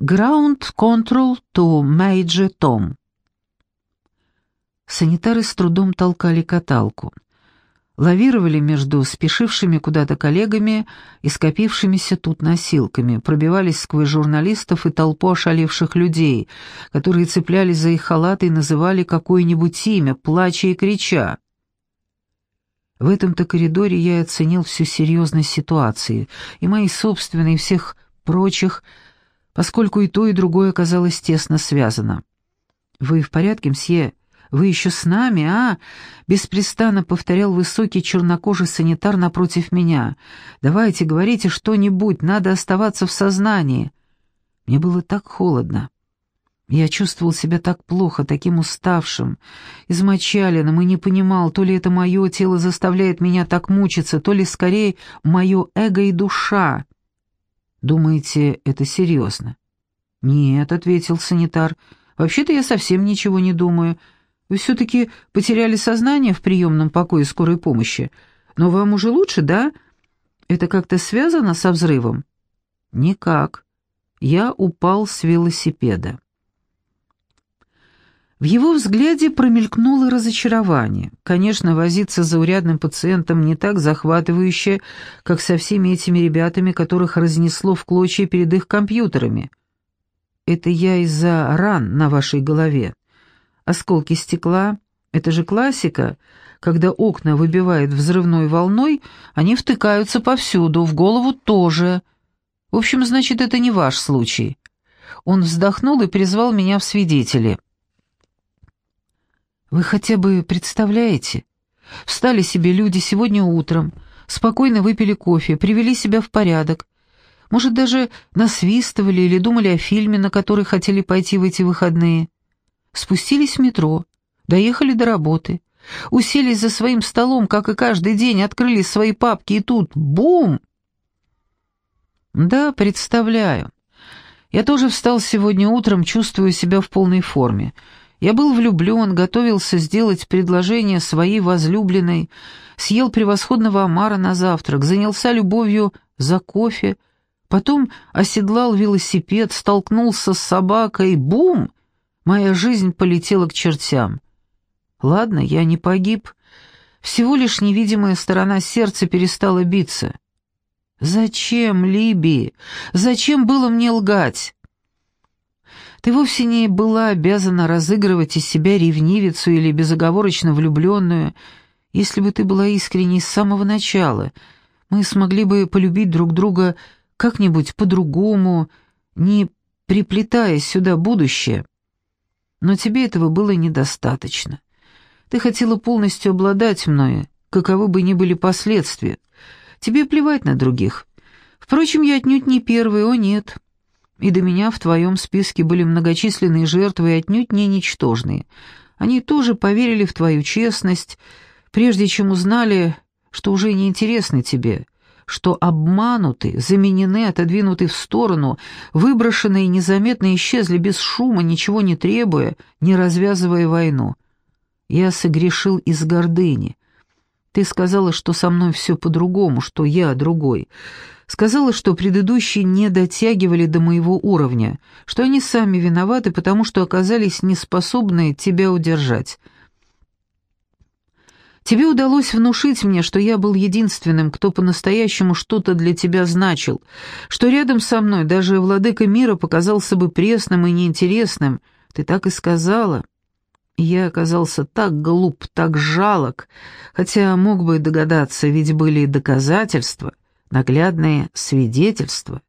Ground Control to Major Tom. Санитары с трудом толкали каталку. Лавировали между спешившими куда-то коллегами и скопившимися тут носилками, пробивались сквозь журналистов и толпу ошалевших людей, которые цеплялись за их халаты и называли какое-нибудь имя, плача и крича. В этом-то коридоре я оценил всю серьезность ситуации, и мои собственные, и всех прочих – поскольку и то, и другое оказалось тесно связано. «Вы в порядке, мсье? Вы еще с нами, а?» Беспрестанно повторял высокий чернокожий санитар напротив меня. «Давайте, говорите что-нибудь, надо оставаться в сознании». Мне было так холодно. Я чувствовал себя так плохо, таким уставшим, измочаленным и не понимал, то ли это мое тело заставляет меня так мучиться, то ли скорее мое эго и душа. «Думаете, это серьезно?» «Нет», — ответил санитар, — «вообще-то я совсем ничего не думаю. Вы все-таки потеряли сознание в приемном покое скорой помощи. Но вам уже лучше, да? Это как-то связано со взрывом?» «Никак. Я упал с велосипеда». В его взгляде промелькнуло разочарование. Конечно, возиться за урядным пациентом не так захватывающе, как со всеми этими ребятами, которых разнесло в клочья перед их компьютерами. Это я из-за ран на вашей голове. Осколки стекла — это же классика. Когда окна выбивают взрывной волной, они втыкаются повсюду, в голову тоже. В общем, значит, это не ваш случай. Он вздохнул и призвал меня в свидетели. Вы хотя бы представляете? Встали себе люди сегодня утром, спокойно выпили кофе, привели себя в порядок. Может, даже насвистывали или думали о фильме, на который хотели пойти в эти выходные. Спустились в метро, доехали до работы, уселись за своим столом, как и каждый день, открыли свои папки, и тут — бум! Да, представляю. Я тоже встал сегодня утром, чувствую себя в полной форме — я был влюблен, готовился сделать предложение своей возлюбленной, съел превосходного омара на завтрак, занялся любовью за кофе, потом оседлал велосипед, столкнулся с собакой, бум! Моя жизнь полетела к чертям. Ладно, я не погиб. Всего лишь невидимая сторона сердца перестала биться. Зачем, Либи? Зачем было мне лгать? Ты вовсе не была обязана разыгрывать из себя ревнивицу или безоговорочно влюбленную. Если бы ты была искренней с самого начала, мы смогли бы полюбить друг друга как-нибудь по-другому, не приплетая сюда будущее. Но тебе этого было недостаточно. Ты хотела полностью обладать мною, каковы бы ни были последствия. Тебе плевать на других. Впрочем, я отнюдь не первый, о нет и до меня в твоем списке были многочисленные жертвы и отнюдь не ничтожные. Они тоже поверили в твою честность, прежде чем узнали, что уже не интересны тебе, что обмануты, заменены, отодвинуты в сторону, выброшены и незаметно исчезли без шума, ничего не требуя, не развязывая войну. Я согрешил из гордыни. Ты сказала, что со мной все по-другому, что я другой. Сказала, что предыдущие не дотягивали до моего уровня, что они сами виноваты, потому что оказались неспособны тебя удержать. Тебе удалось внушить мне, что я был единственным, кто по-настоящему что-то для тебя значил, что рядом со мной даже владыка мира показался бы пресным и неинтересным. Ты так и сказала. Я оказался так глуп, так жалок, хотя мог бы догадаться, ведь были доказательства — наглядное свидетельство.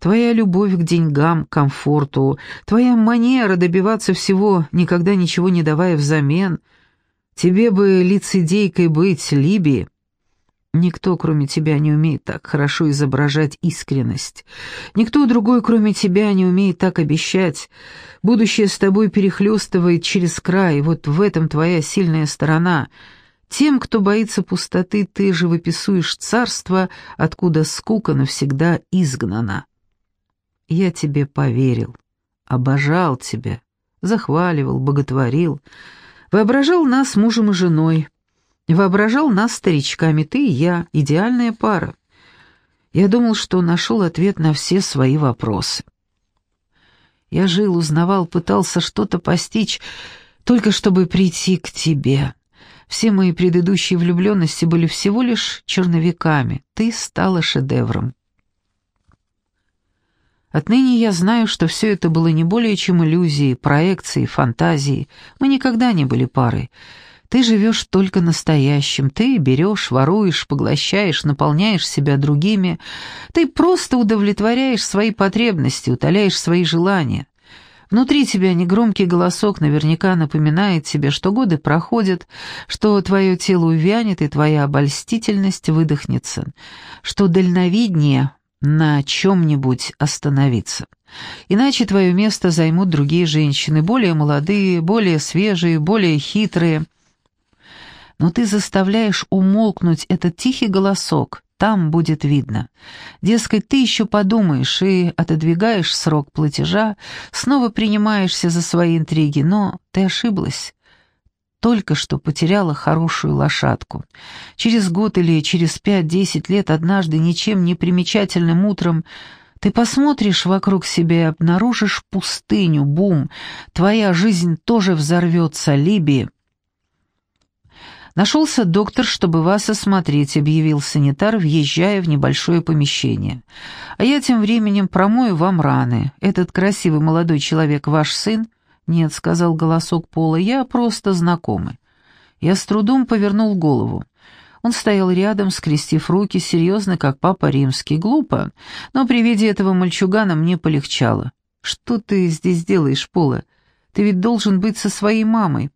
Твоя любовь к деньгам, комфорту, твоя манера добиваться всего, никогда ничего не давая взамен. Тебе бы лицедейкой быть, Либи. Никто, кроме тебя, не умеет так хорошо изображать искренность. Никто другой, кроме тебя, не умеет так обещать. Будущее с тобой перехлестывает через край, вот в этом твоя сильная сторона — тем, кто боится пустоты, ты же выписуешь царство, откуда скука навсегда изгнана. Я тебе поверил, обожал тебя, захваливал, боготворил, воображал нас мужем и женой, воображал нас старичками, ты и я, идеальная пара. Я думал, что нашел ответ на все свои вопросы. Я жил, узнавал, пытался что-то постичь, только чтобы прийти к тебе. Все мои предыдущие влюбленности были всего лишь черновиками. Ты стала шедевром. Отныне я знаю, что все это было не более чем иллюзии, проекции, фантазии. Мы никогда не были парой. Ты живешь только настоящим. Ты берешь, воруешь, поглощаешь, наполняешь себя другими. Ты просто удовлетворяешь свои потребности, утоляешь свои желания. Внутри тебя негромкий голосок наверняка напоминает тебе, что годы проходят, что твое тело увянет и твоя обольстительность выдохнется, что дальновиднее на чем-нибудь остановиться. Иначе твое место займут другие женщины, более молодые, более свежие, более хитрые. Но ты заставляешь умолкнуть этот тихий голосок, там будет видно. Дескать, ты еще подумаешь и отодвигаешь срок платежа, снова принимаешься за свои интриги, но ты ошиблась. Только что потеряла хорошую лошадку. Через год или через пять-десять лет однажды ничем не примечательным утром ты посмотришь вокруг себя и обнаружишь пустыню, бум, твоя жизнь тоже взорвется, Либи. «Нашелся доктор, чтобы вас осмотреть», — объявил санитар, въезжая в небольшое помещение. «А я тем временем промою вам раны. Этот красивый молодой человек ваш сын?» «Нет», — сказал голосок Пола, — «я просто знакомый». Я с трудом повернул голову. Он стоял рядом, скрестив руки, серьезно, как папа римский. Глупо, но при виде этого мальчугана мне полегчало. «Что ты здесь делаешь, Пола? Ты ведь должен быть со своей мамой».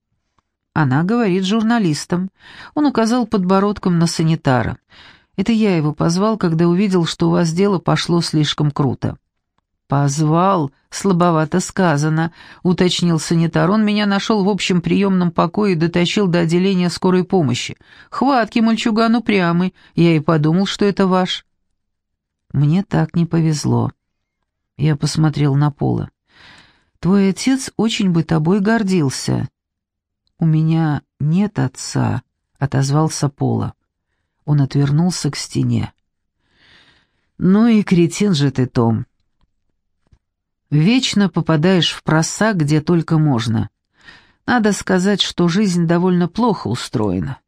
Она говорит журналистам. Он указал подбородком на санитара. Это я его позвал, когда увидел, что у вас дело пошло слишком круто. «Позвал, слабовато сказано», — уточнил санитар. «Он меня нашел в общем приемном покое и дотащил до отделения скорой помощи. Хватки мальчуган упрямый, я и подумал, что это ваш». Мне так не повезло. Я посмотрел на Пола. «Твой отец очень бы тобой гордился. «У меня нет отца», — отозвался Пола. Он отвернулся к стене. «Ну и кретин же ты, Том. Вечно попадаешь в просак, где только можно. Надо сказать, что жизнь довольно плохо устроена.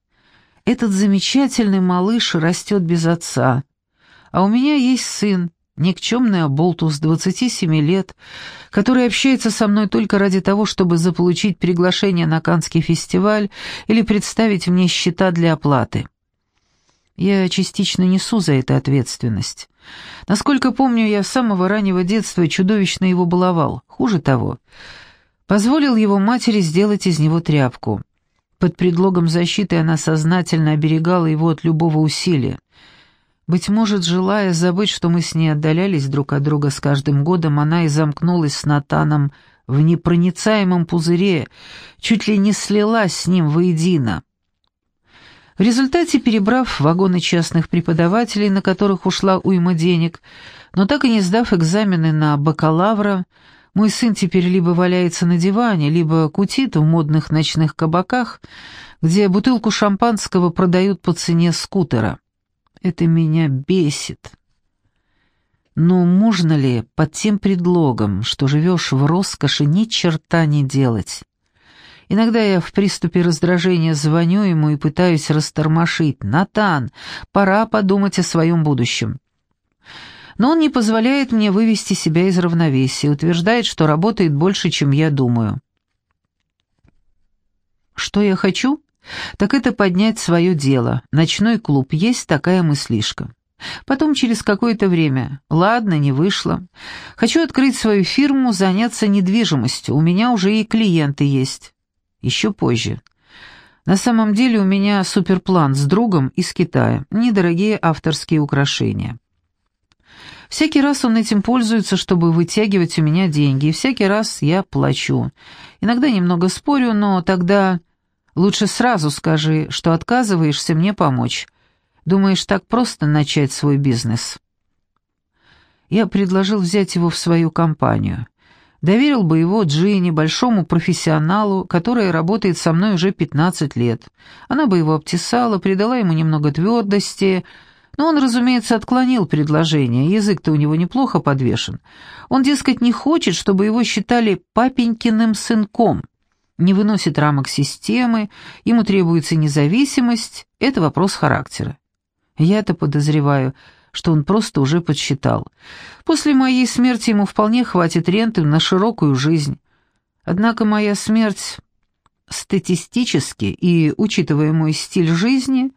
Этот замечательный малыш растет без отца, а у меня есть сын, никчемный оболтус 27 лет, который общается со мной только ради того, чтобы заполучить приглашение на Канский фестиваль или представить мне счета для оплаты. Я частично несу за это ответственность. Насколько помню, я с самого раннего детства чудовищно его баловал. Хуже того, позволил его матери сделать из него тряпку. Под предлогом защиты она сознательно оберегала его от любого усилия. Быть может, желая забыть, что мы с ней отдалялись друг от друга с каждым годом, она и замкнулась с Натаном в непроницаемом пузыре, чуть ли не слилась с ним воедино. В результате, перебрав вагоны частных преподавателей, на которых ушла уйма денег, но так и не сдав экзамены на бакалавра, мой сын теперь либо валяется на диване, либо кутит в модных ночных кабаках, где бутылку шампанского продают по цене скутера. Это меня бесит. Но можно ли под тем предлогом, что живешь в роскоши, ни черта не делать? Иногда я в приступе раздражения звоню ему и пытаюсь растормошить. «Натан, пора подумать о своем будущем». Но он не позволяет мне вывести себя из равновесия, утверждает, что работает больше, чем я думаю. Что я хочу? Так это поднять свое дело. Ночной клуб, есть такая мыслишка. Потом через какое-то время. Ладно, не вышло. Хочу открыть свою фирму, заняться недвижимостью. У меня уже и клиенты есть. Еще позже. На самом деле у меня суперплан с другом из Китая. Недорогие авторские украшения. Всякий раз он этим пользуется, чтобы вытягивать у меня деньги, и всякий раз я плачу. Иногда немного спорю, но тогда Лучше сразу скажи, что отказываешься мне помочь. Думаешь, так просто начать свой бизнес?» Я предложил взять его в свою компанию. Доверил бы его Джинни, большому профессионалу, которая работает со мной уже 15 лет. Она бы его обтесала, придала ему немного твердости, Но он, разумеется, отклонил предложение, язык-то у него неплохо подвешен. Он, дескать, не хочет, чтобы его считали папенькиным сынком. Не выносит рамок системы, ему требуется независимость, это вопрос характера. Я-то подозреваю, что он просто уже подсчитал. После моей смерти ему вполне хватит ренты на широкую жизнь. Однако моя смерть статистически и, учитывая мой стиль жизни,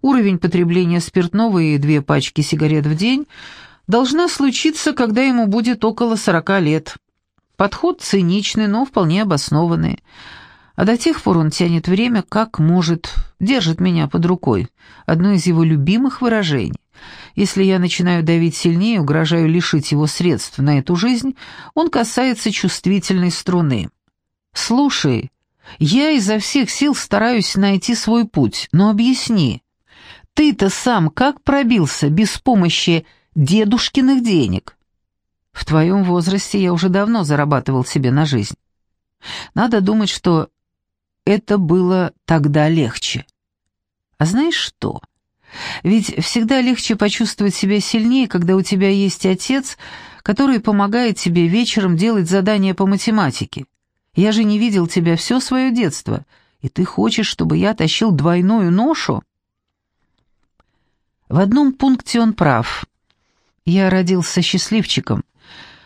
уровень потребления спиртного и две пачки сигарет в день, должна случиться, когда ему будет около сорока лет. Подход циничный, но вполне обоснованный. А до тех пор он тянет время, как может, держит меня под рукой. Одно из его любимых выражений. Если я начинаю давить сильнее, угрожаю лишить его средств на эту жизнь, он касается чувствительной струны. «Слушай, я изо всех сил стараюсь найти свой путь, но объясни, ты-то сам как пробился без помощи дедушкиных денег?» «В твоем возрасте я уже давно зарабатывал себе на жизнь. Надо думать, что это было тогда легче. А знаешь что?» Ведь всегда легче почувствовать себя сильнее, когда у тебя есть отец, который помогает тебе вечером делать задания по математике. Я же не видел тебя все свое детство, и ты хочешь, чтобы я тащил двойную ношу?» В одном пункте он прав. Я родился счастливчиком.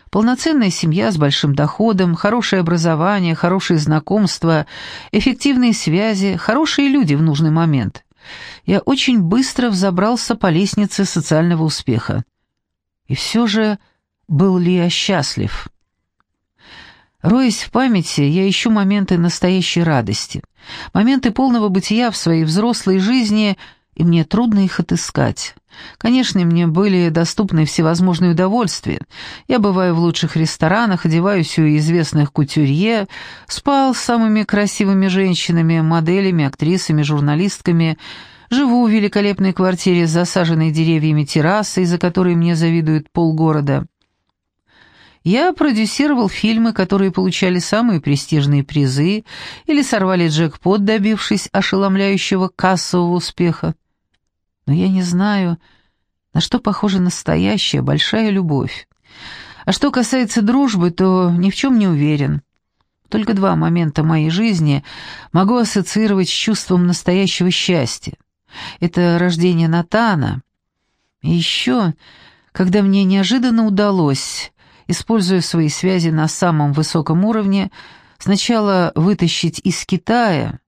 Полноценная семья с большим доходом, хорошее образование, хорошие знакомства, эффективные связи, хорошие люди в нужный момент я очень быстро взобрался по лестнице социального успеха. И все же, был ли я счастлив? Роясь в памяти, я ищу моменты настоящей радости, моменты полного бытия в своей взрослой жизни, и мне трудно их отыскать. Конечно, мне были доступны всевозможные удовольствия. Я бываю в лучших ресторанах, одеваюсь у известных кутюрье, спал с самыми красивыми женщинами, моделями, актрисами, журналистками, живу в великолепной квартире с засаженной деревьями террасой, за которой мне завидует полгорода. Я продюсировал фильмы, которые получали самые престижные призы или сорвали джекпот, добившись ошеломляющего кассового успеха. Но я не знаю, на что похожа настоящая большая любовь. А что касается дружбы, то ни в чем не уверен. Только два момента моей жизни могу ассоциировать с чувством настоящего счастья. Это рождение Натана. И еще, когда мне неожиданно удалось, используя свои связи на самом высоком уровне, сначала вытащить из Китая,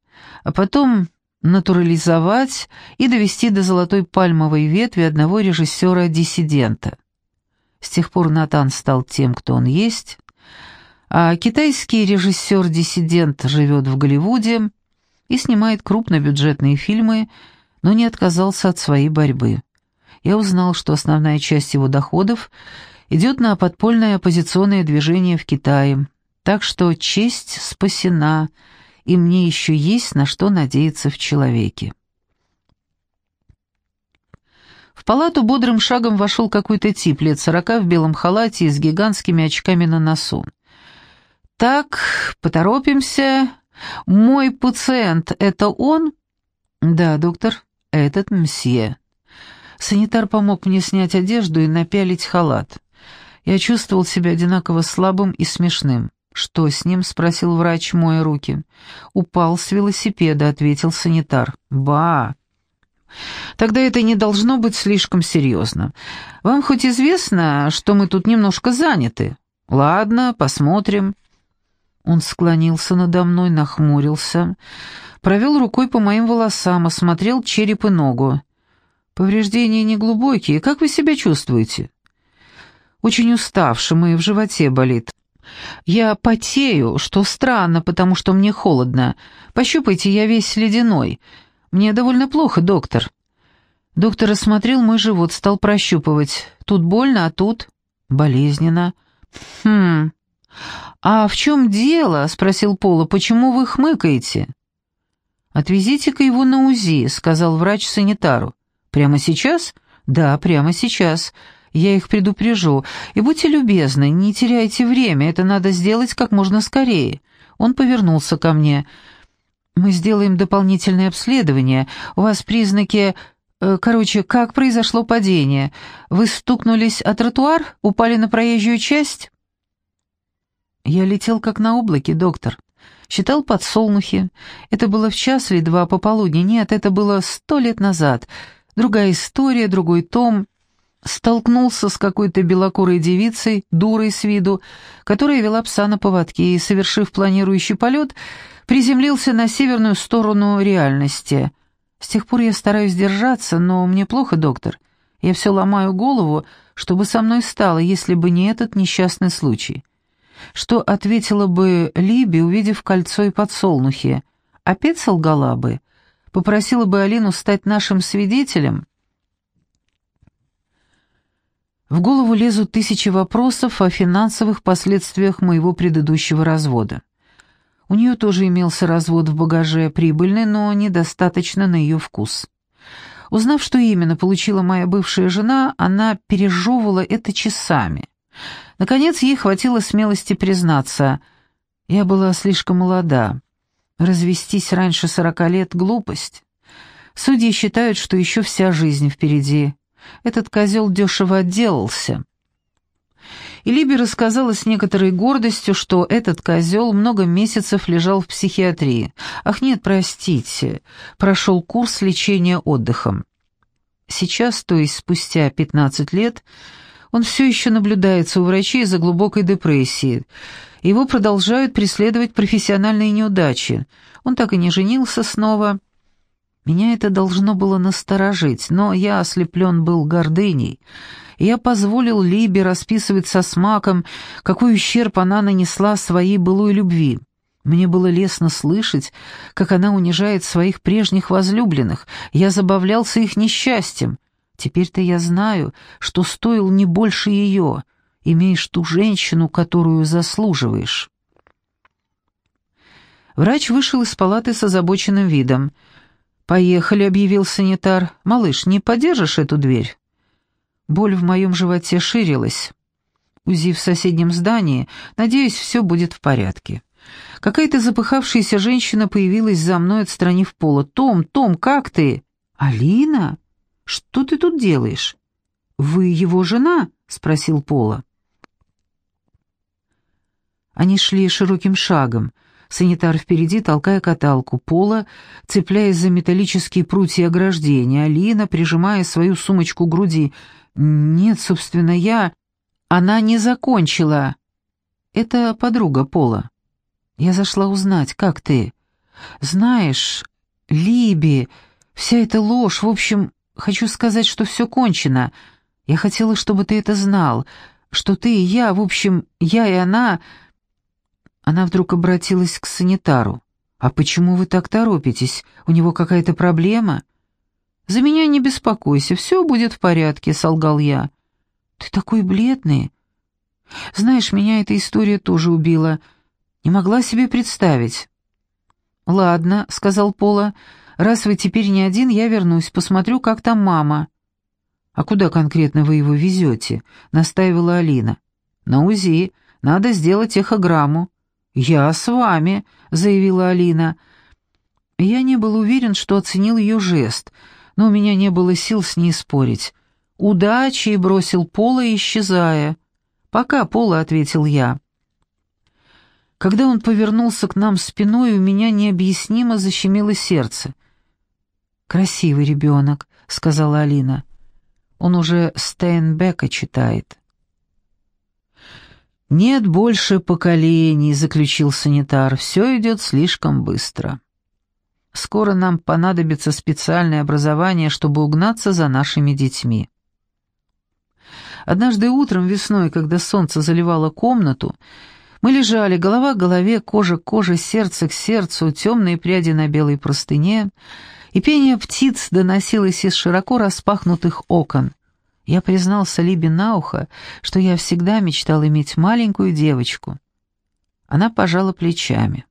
а потом натурализовать и довести до золотой пальмовой ветви одного режиссера-диссидента. С тех пор Натан стал тем, кто он есть, а китайский режиссер-диссидент живет в Голливуде и снимает крупнобюджетные фильмы, но не отказался от своей борьбы. Я узнал, что основная часть его доходов идет на подпольное оппозиционное движение в Китае, так что честь спасена – и мне еще есть на что надеяться в человеке. В палату бодрым шагом вошел какой-то тип лет сорока в белом халате и с гигантскими очками на носу. «Так, поторопимся. Мой пациент — это он?» «Да, доктор, этот мсье». Санитар помог мне снять одежду и напялить халат. Я чувствовал себя одинаково слабым и смешным. «Что с ним?» — спросил врач, моя руки. «Упал с велосипеда», — ответил санитар. «Ба!» «Тогда это не должно быть слишком серьезно. Вам хоть известно, что мы тут немножко заняты?» «Ладно, посмотрим». Он склонился надо мной, нахмурился, провел рукой по моим волосам, осмотрел череп и ногу. «Повреждения неглубокие. Как вы себя чувствуете?» «Очень уставшим и в животе болит. Я потею, что странно, потому что мне холодно. Пощупайте, я весь ледяной. Мне довольно плохо, доктор». Доктор осмотрел мой живот, стал прощупывать. Тут больно, а тут болезненно. «Хм... А в чем дело?» — спросил Пола. «Почему вы хмыкаете?» «Отвезите-ка его на УЗИ», — сказал врач санитару. «Прямо сейчас?» «Да, прямо сейчас. Я их предупрежу. И будьте любезны, не теряйте время, это надо сделать как можно скорее». Он повернулся ко мне. «Мы сделаем дополнительное обследование. У вас признаки Э, короче, как произошло падение? Вы стукнулись о тротуар? Упали на проезжую часть?» Я летел как на облаке, доктор. Считал подсолнухи. Это было в час или два пополудни. Нет, это было сто лет назад. Другая история, другой том. Столкнулся с какой-то белокурой девицей, дурой с виду, которая вела пса на поводке и, совершив планирующий полет, приземлился на северную сторону реальности. С тех пор я стараюсь держаться, но мне плохо, доктор. Я все ломаю голову, чтобы со мной стало, если бы не этот несчастный случай. Что ответила бы Либи, увидев кольцо и подсолнухи? Опять солгала бы? Попросила бы Алину стать нашим свидетелем? В голову лезут тысячи вопросов о финансовых последствиях моего предыдущего развода. У нее тоже имелся развод в багаже, прибыльный, но недостаточно на ее вкус. Узнав, что именно получила моя бывшая жена, она пережевывала это часами. Наконец, ей хватило смелости признаться. Я была слишком молода. Развестись раньше сорока лет — глупость. Судьи считают, что еще вся жизнь впереди. Этот козел дешево отделался. И Либи рассказала с некоторой гордостью, что этот козел много месяцев лежал в психиатрии. Ах нет, простите, прошел курс лечения отдыхом. Сейчас, то есть спустя 15 лет, он все еще наблюдается у врачей за глубокой депрессией. Его продолжают преследовать профессиональные неудачи. Он так и не женился снова. Меня это должно было насторожить, но я ослеплен был гордыней — я позволил Либе расписывать со смаком, какой ущерб она нанесла своей былой любви. Мне было лестно слышать, как она унижает своих прежних возлюбленных. Я забавлялся их несчастьем. Теперь-то я знаю, что стоил не больше ее. Имеешь ту женщину, которую заслуживаешь. Врач вышел из палаты с озабоченным видом. «Поехали», — объявил санитар. «Малыш, не подержишь эту дверь?» Боль в моем животе ширилась. УЗИ в соседнем здании. Надеюсь, все будет в порядке. Какая-то запыхавшаяся женщина появилась за мной, отстранив пола. «Том, Том, как ты?» «Алина? Что ты тут делаешь?» «Вы его жена?» — спросил Пола. Они шли широким шагом. Санитар впереди, толкая каталку. Пола, цепляясь за металлические прутья ограждения. Алина, прижимая свою сумочку к груди. «Нет, собственно, я...» «Она не закончила». «Это подруга Пола». «Я зашла узнать, как ты?» «Знаешь, Либи, вся эта ложь, в общем, хочу сказать, что все кончено. Я хотела, чтобы ты это знал, что ты и я, в общем, я и она...» Она вдруг обратилась к санитару. «А почему вы так торопитесь? У него какая-то проблема?» «За меня не беспокойся, все будет в порядке», — солгал я. «Ты такой бледный. Знаешь, меня эта история тоже убила. Не могла себе представить». «Ладно», — сказал Пола, — «раз вы теперь не один, я вернусь, посмотрю, как там мама». «А куда конкретно вы его везете?» — настаивала Алина. «На УЗИ. Надо сделать эхограмму». «Я с вами», — заявила Алина. Я не был уверен, что оценил ее жест — но у меня не было сил с ней спорить. «Удачи!» — бросил Пола, исчезая. «Пока, Пола», — ответил я. Когда он повернулся к нам спиной, у меня необъяснимо защемило сердце. «Красивый ребенок», — сказала Алина. «Он уже Стейнбека читает». «Нет больше поколений», — заключил санитар. «Все идет слишком быстро». Скоро нам понадобится специальное образование, чтобы угнаться за нашими детьми. Однажды утром весной, когда солнце заливало комнату, мы лежали, голова к голове, кожа к коже, сердце к сердцу, темные пряди на белой простыне, и пение птиц доносилось из широко распахнутых окон. Я признался Либе на ухо, что я всегда мечтал иметь маленькую девочку. Она пожала плечами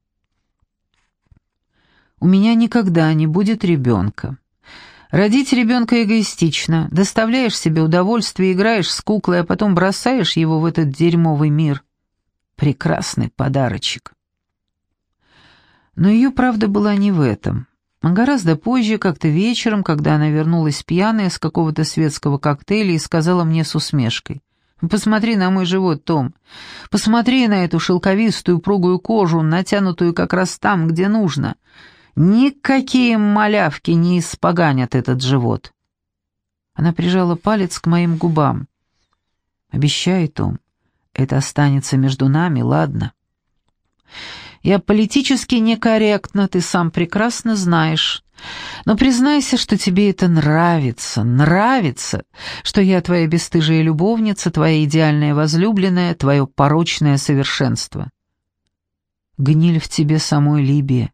у меня никогда не будет ребенка. Родить ребенка эгоистично, доставляешь себе удовольствие, играешь с куклой, а потом бросаешь его в этот дерьмовый мир. Прекрасный подарочек. Но ее правда была не в этом. Гораздо позже, как-то вечером, когда она вернулась пьяная с какого-то светского коктейля и сказала мне с усмешкой. «Посмотри на мой живот, Том. Посмотри на эту шелковистую упругую кожу, натянутую как раз там, где нужно. Никакие малявки не испоганят этот живот». Она прижала палец к моим губам. «Обещай, Том, это останется между нами, ладно?» Я политически некорректна, ты сам прекрасно знаешь. Но признайся, что тебе это нравится, нравится, что я твоя бесстыжая любовница, твоя идеальная возлюбленная, твое порочное совершенство. Гниль в тебе самой Либия,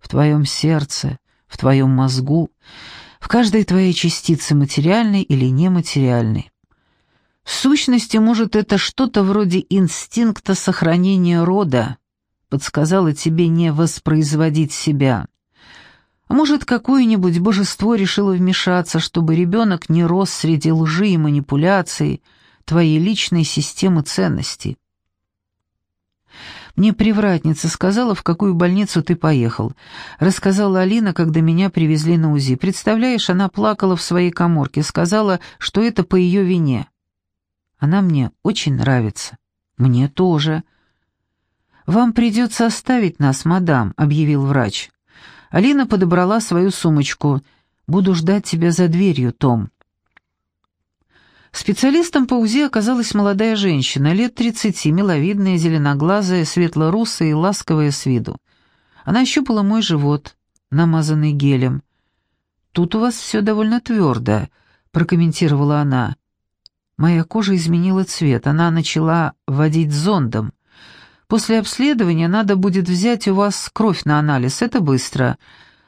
в твоем сердце, в твоем мозгу, в каждой твоей частице материальной или нематериальной. В сущности, может, это что-то вроде инстинкта сохранения рода, подсказала тебе не воспроизводить себя. А может, какое-нибудь божество решило вмешаться, чтобы ребенок не рос среди лжи и манипуляций твоей личной системы ценностей. Мне привратница сказала, в какую больницу ты поехал. Рассказала Алина, когда меня привезли на УЗИ. Представляешь, она плакала в своей коморке, сказала, что это по ее вине. Она мне очень нравится. Мне тоже. «Вам придется оставить нас, мадам», — объявил врач. Алина подобрала свою сумочку. «Буду ждать тебя за дверью, Том». Специалистом по УЗИ оказалась молодая женщина, лет тридцати, миловидная, зеленоглазая, светлорусая и ласковая с виду. Она ощупала мой живот, намазанный гелем. «Тут у вас все довольно твердо», — прокомментировала она. Моя кожа изменила цвет, она начала водить зондом. После обследования надо будет взять у вас кровь на анализ, это быстро.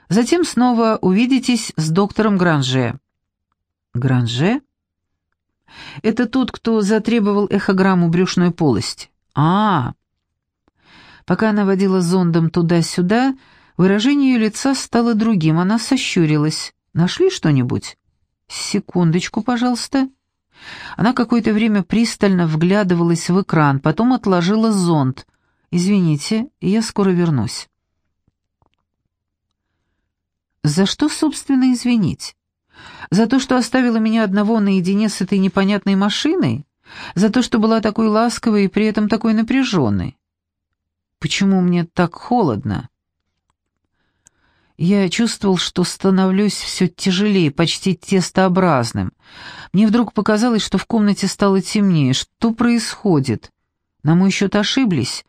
Затем снова увидитесь с доктором Гранже». «Гранже?» «Это тот, кто затребовал эхограмму брюшной полости». «А, Пока она водила зондом туда-сюда, выражение ее лица стало другим, она сощурилась. «Нашли что-нибудь?» «Секундочку, пожалуйста». Она какое-то время пристально вглядывалась в экран, потом отложила зонд. «Извините, я скоро вернусь». «За что, собственно, извинить? За то, что оставила меня одного наедине с этой непонятной машиной? За то, что была такой ласковой и при этом такой напряженной? Почему мне так холодно?» Я чувствовал, что становлюсь все тяжелее, почти тестообразным. Мне вдруг показалось, что в комнате стало темнее. Что происходит? На мой счет ошиблись?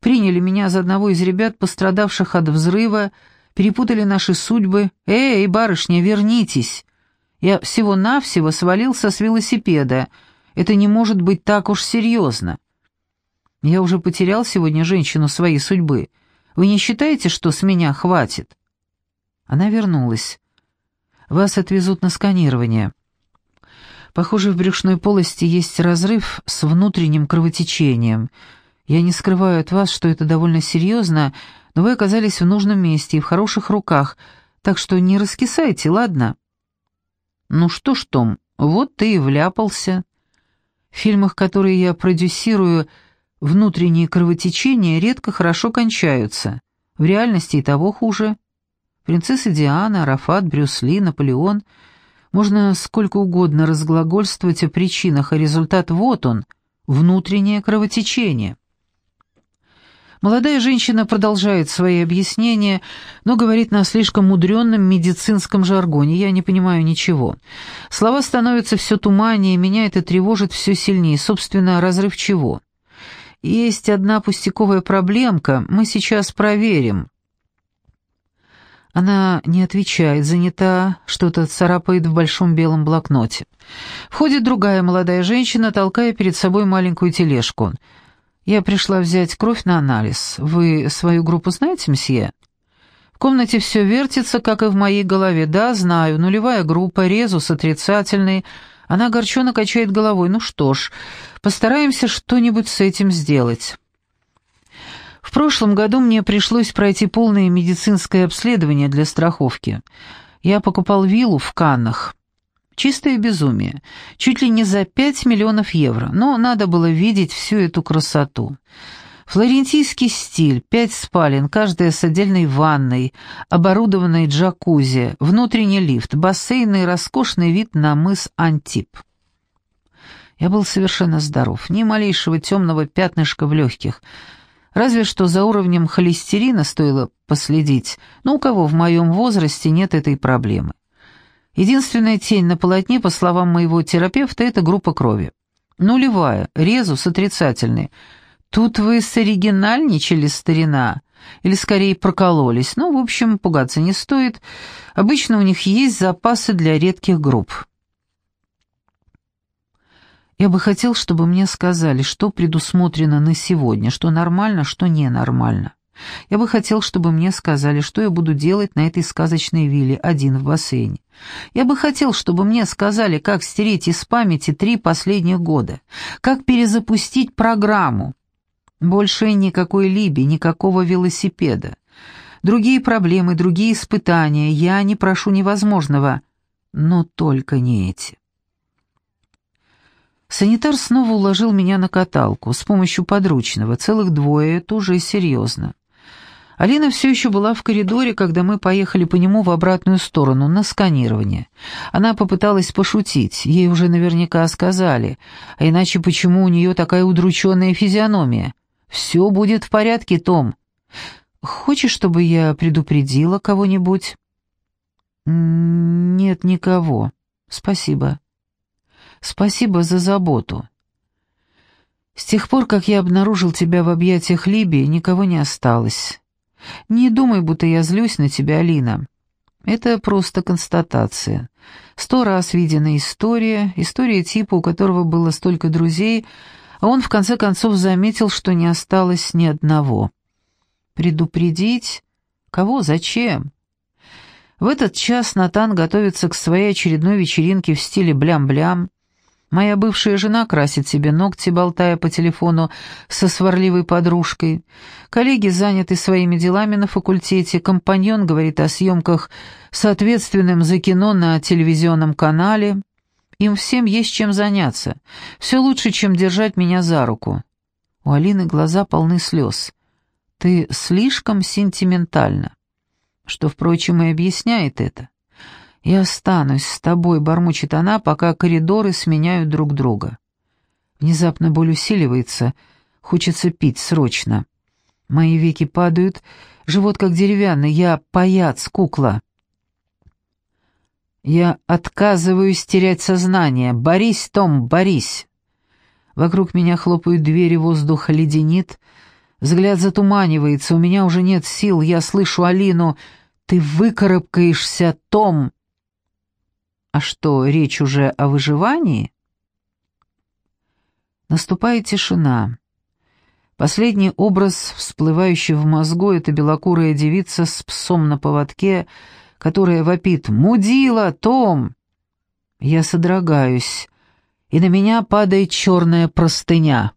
приняли меня за одного из ребят, пострадавших от взрыва, перепутали наши судьбы. «Эй, барышня, вернитесь!» Я всего-навсего свалился с велосипеда. Это не может быть так уж серьезно. Я уже потерял сегодня женщину своей судьбы. Вы не считаете, что с меня хватит?» Она вернулась. «Вас отвезут на сканирование. Похоже, в брюшной полости есть разрыв с внутренним кровотечением». Я не скрываю от вас, что это довольно серьезно, но вы оказались в нужном месте и в хороших руках, так что не раскисайте, ладно?» «Ну что ж, Том, вот ты и вляпался. В фильмах, которые я продюсирую, внутренние кровотечения редко хорошо кончаются. В реальности и того хуже. Принцесса Диана, Арафат, Брюс Ли, Наполеон. Можно сколько угодно разглагольствовать о причинах, а результат вот он — внутреннее кровотечение. Молодая женщина продолжает свои объяснения, но говорит на слишком мудренном медицинском жаргоне. Я не понимаю ничего. Слова становятся все туманнее, меня это тревожит все сильнее. Собственно, разрыв чего? Есть одна пустяковая проблемка, мы сейчас проверим. Она не отвечает, занята, что-то царапает в большом белом блокноте. Входит другая молодая женщина, толкая перед собой маленькую тележку — «Я пришла взять кровь на анализ. Вы свою группу знаете, мсье?» «В комнате все вертится, как и в моей голове. Да, знаю, нулевая группа, резус отрицательный». Она огорченно качает головой. «Ну что ж, постараемся что-нибудь с этим сделать». В прошлом году мне пришлось пройти полное медицинское обследование для страховки. Я покупал виллу в Каннах. Чистое безумие. Чуть ли не за 5 миллионов евро. Но надо было видеть всю эту красоту. Флорентийский стиль, пять спален, каждая с отдельной ванной, оборудованной джакузи, внутренний лифт, бассейн и роскошный вид на мыс Антип. Я был совершенно здоров, ни малейшего темного пятнышка в легких, разве что за уровнем холестерина стоило последить, но у кого в моем возрасте нет этой проблемы. Единственная тень на полотне, по словам моего терапевта, это группа крови. Нулевая, резус отрицательный – Тут вы соригинальничали, старина, или скорее прокололись. Ну, в общем, пугаться не стоит. Обычно у них есть запасы для редких групп. Я бы хотел, чтобы мне сказали, что предусмотрено на сегодня, что нормально, что ненормально. Я бы хотел, чтобы мне сказали, что я буду делать на этой сказочной вилле один в бассейне. Я бы хотел, чтобы мне сказали, как стереть из памяти три последних года, как перезапустить программу, больше никакой Либи, никакого велосипеда. Другие проблемы, другие испытания. Я не прошу невозможного, но только не эти. Санитар снова уложил меня на каталку с помощью подручного, целых двое, это уже серьезно. Алина все еще была в коридоре, когда мы поехали по нему в обратную сторону, на сканирование. Она попыталась пошутить, ей уже наверняка сказали, а иначе почему у нее такая удрученная физиономия? Все будет в порядке, Том. Хочешь, чтобы я предупредила кого-нибудь? Нет никого. Спасибо. Спасибо за заботу. С тех пор, как я обнаружил тебя в объятиях Либии, никого не осталось. Не думай, будто я злюсь на тебя, Алина. Это просто констатация. Сто раз виденная история, история типа, у которого было столько друзей, а он в конце концов заметил, что не осталось ни одного. Предупредить? Кого? Зачем? В этот час Натан готовится к своей очередной вечеринке в стиле блям-блям. Моя бывшая жена красит себе ногти, болтая по телефону со сварливой подружкой. Коллеги заняты своими делами на факультете. Компаньон говорит о съемках с ответственным за кино на телевизионном канале. Им всем есть чем заняться. Все лучше, чем держать меня за руку». У Алины глаза полны слез. «Ты слишком сентиментальна». Что, впрочем, и объясняет это. «Я останусь с тобой», — бормочет она, пока коридоры сменяют друг друга. Внезапно боль усиливается, хочется пить срочно. Мои веки падают, живот как деревянный, я паяц, кукла. Я отказываюсь терять сознание. Борись, Том, борись. Вокруг меня хлопают двери, воздух леденит. Взгляд затуманивается, у меня уже нет сил. Я слышу Алину. Ты выкарабкаешься, Том. А что, речь уже о выживании? Наступает тишина. Последний образ, всплывающий в мозгу, это белокурая девица с псом на поводке — которая вопит «Мудила, Том!». Я содрогаюсь, и на меня падает черная простыня.